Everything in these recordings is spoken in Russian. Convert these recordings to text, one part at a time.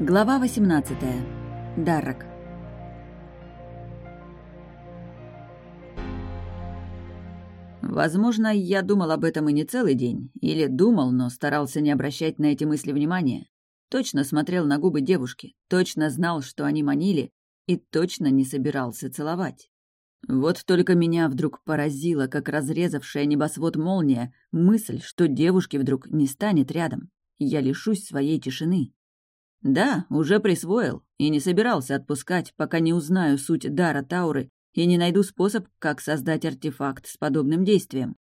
Глава 18. Даррак. Возможно, я думал об этом и не целый день, или думал, но старался не обращать на эти мысли внимания. Точно смотрел на губы девушки, точно знал, что они манили, и точно не собирался целовать. Вот только меня вдруг поразила, как разрезавшая небосвод молния, мысль, что девушки вдруг не станет рядом. Я лишусь своей тишины. Да, уже присвоил, и не собирался отпускать, пока не узнаю суть дара Тауры и не найду способ, как создать артефакт с подобным действием.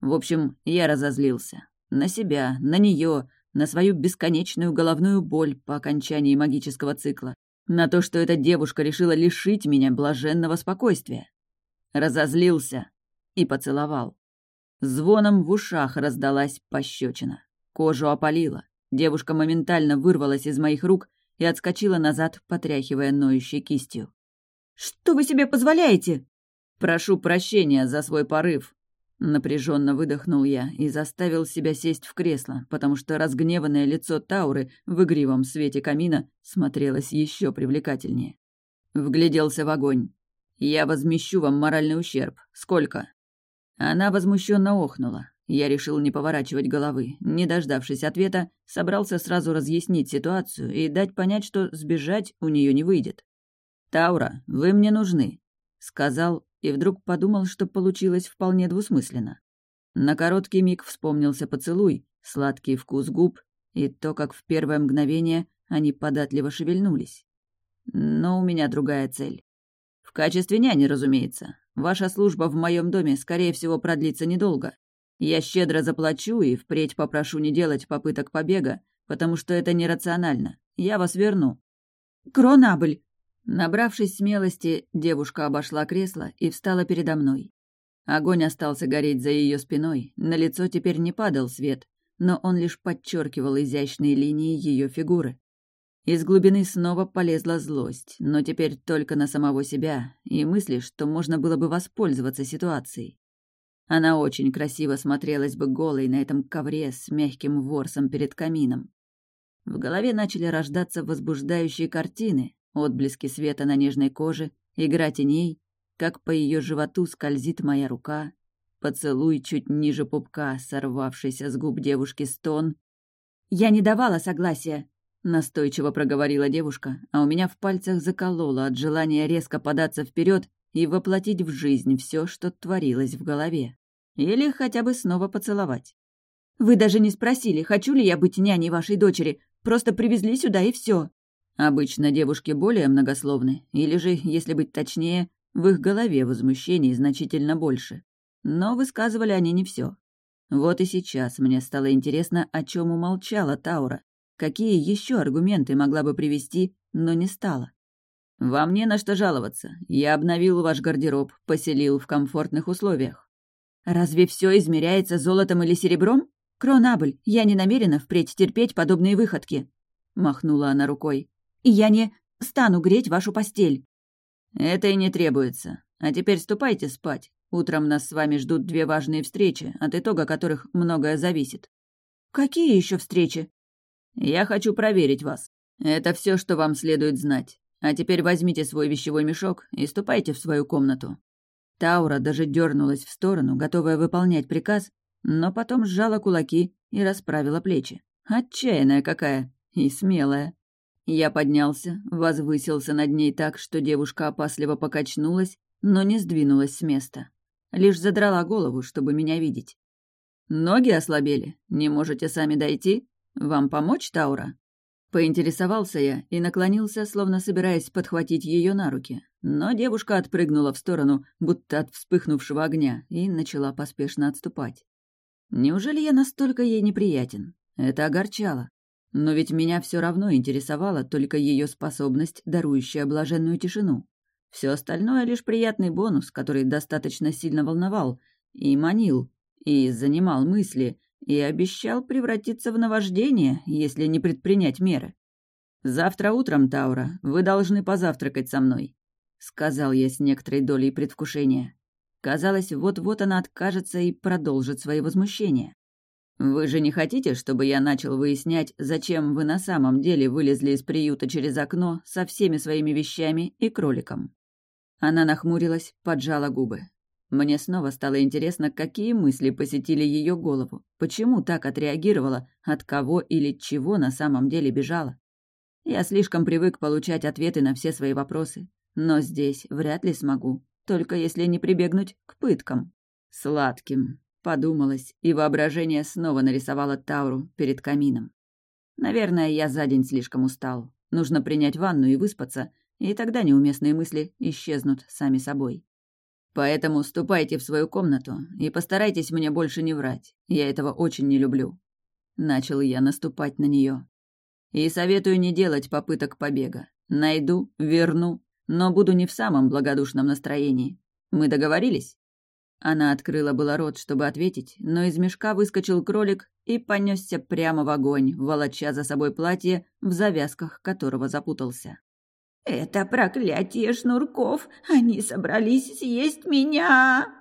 В общем, я разозлился. На себя, на нее, на свою бесконечную головную боль по окончании магического цикла, на то, что эта девушка решила лишить меня блаженного спокойствия. Разозлился и поцеловал. Звоном в ушах раздалась пощечина. Кожу опалило. Девушка моментально вырвалась из моих рук и отскочила назад, потряхивая ноющей кистью. «Что вы себе позволяете?» «Прошу прощения за свой порыв», Напряженно выдохнул я и заставил себя сесть в кресло, потому что разгневанное лицо Тауры в игривом свете камина смотрелось еще привлекательнее. Вгляделся в огонь. «Я возмещу вам моральный ущерб. Сколько?» Она возмущенно охнула. Я решил не поворачивать головы. Не дождавшись ответа, собрался сразу разъяснить ситуацию и дать понять, что сбежать у нее не выйдет. «Таура, вы мне нужны», — сказал и вдруг подумал, что получилось вполне двусмысленно. На короткий миг вспомнился поцелуй, сладкий вкус губ и то, как в первое мгновение они податливо шевельнулись. Но у меня другая цель. В качестве няни, разумеется. Ваша служба в моем доме, скорее всего, продлится недолго. Я щедро заплачу и впредь попрошу не делать попыток побега, потому что это нерационально. Я вас верну». «Кронабль!» Набравшись смелости, девушка обошла кресло и встала передо мной. Огонь остался гореть за ее спиной, на лицо теперь не падал свет, но он лишь подчеркивал изящные линии ее фигуры. Из глубины снова полезла злость, но теперь только на самого себя, и мысли, что можно было бы воспользоваться ситуацией. Она очень красиво смотрелась бы голой на этом ковре с мягким ворсом перед камином. В голове начали рождаться возбуждающие картины, отблески света на нежной коже, игра теней, как по ее животу скользит моя рука, поцелуй чуть ниже пупка, сорвавшийся с губ девушки стон. «Я не давала согласия», — настойчиво проговорила девушка, а у меня в пальцах закололо от желания резко податься вперед и воплотить в жизнь все, что творилось в голове. Или хотя бы снова поцеловать. «Вы даже не спросили, хочу ли я быть няней вашей дочери, просто привезли сюда и все. Обычно девушки более многословны, или же, если быть точнее, в их голове возмущений значительно больше. Но высказывали они не все. Вот и сейчас мне стало интересно, о чем умолчала Таура, какие еще аргументы могла бы привести, но не стала. «Вам не на что жаловаться. Я обновил ваш гардероб, поселил в комфортных условиях». «Разве все измеряется золотом или серебром? Кронабль, я не намерена впредь терпеть подобные выходки», — махнула она рукой я не стану греть вашу постель». «Это и не требуется. А теперь ступайте спать. Утром нас с вами ждут две важные встречи, от итога которых многое зависит». «Какие еще встречи?» «Я хочу проверить вас. Это все, что вам следует знать. А теперь возьмите свой вещевой мешок и ступайте в свою комнату». Таура даже дернулась в сторону, готовая выполнять приказ, но потом сжала кулаки и расправила плечи. Отчаянная какая и смелая. Я поднялся, возвысился над ней так, что девушка опасливо покачнулась, но не сдвинулась с места. Лишь задрала голову, чтобы меня видеть. «Ноги ослабели? Не можете сами дойти? Вам помочь, Таура?» Поинтересовался я и наклонился, словно собираясь подхватить ее на руки. Но девушка отпрыгнула в сторону, будто от вспыхнувшего огня, и начала поспешно отступать. Неужели я настолько ей неприятен? Это огорчало. Но ведь меня все равно интересовала только ее способность, дарующая блаженную тишину. Все остальное лишь приятный бонус, который достаточно сильно волновал и манил, и занимал мысли, и обещал превратиться в наваждение, если не предпринять меры. «Завтра утром, Таура, вы должны позавтракать со мной», — сказал я с некоторой долей предвкушения. Казалось, вот-вот она откажется и продолжит свои возмущения. «Вы же не хотите, чтобы я начал выяснять, зачем вы на самом деле вылезли из приюта через окно со всеми своими вещами и кроликом?» Она нахмурилась, поджала губы. Мне снова стало интересно, какие мысли посетили ее голову, почему так отреагировала, от кого или чего на самом деле бежала. Я слишком привык получать ответы на все свои вопросы, но здесь вряд ли смогу, только если не прибегнуть к пыткам. Сладким, подумалось, и воображение снова нарисовало Тауру перед камином. Наверное, я за день слишком устал. Нужно принять ванну и выспаться, и тогда неуместные мысли исчезнут сами собой. Поэтому ступайте в свою комнату и постарайтесь мне больше не врать. Я этого очень не люблю. Начал я наступать на нее. И советую не делать попыток побега. Найду, верну, но буду не в самом благодушном настроении. Мы договорились? Она открыла было рот, чтобы ответить, но из мешка выскочил кролик и понесся прямо в огонь, волоча за собой платье, в завязках которого запутался. «Это проклятие шнурков! Они собрались съесть меня!»